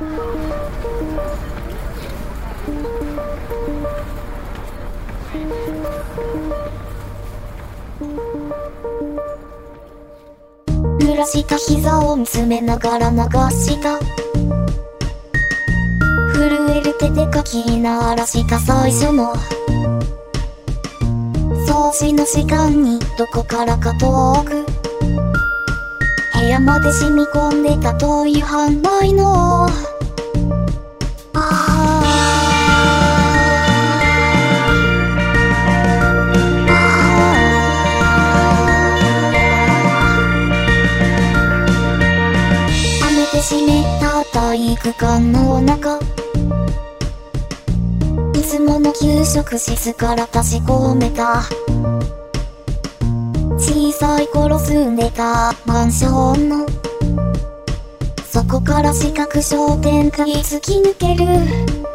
濡らした膝を見つめながら流した。震える手で書きならした最初の。掃除の時間にどこからか遠く。屋まで染み込んでた遠い反対のあ雨で湿った体育館の中。いつもの給食室から立ち込めた。い頃住んでたマンションの。そこから四角商店街突き抜ける。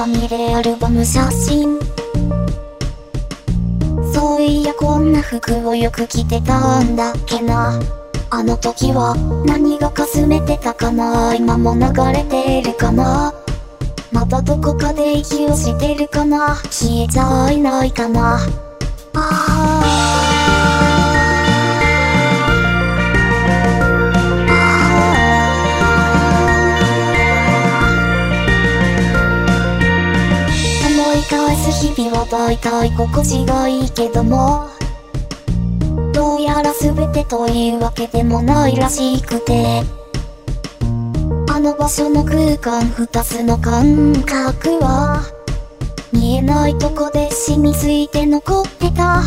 まみれアルバム写真。そういやこんな服をよく着てたんだっけな。あの時は何がかすめてたかな。今も流れてるかな。またどこかで息をしてるかな。消えちゃいないかな。あす日々は大体心地がいいけどもどうやら全てというわけでもないらしくてあの場所の空間2つの感覚は見えないとこで染みついて残ってた。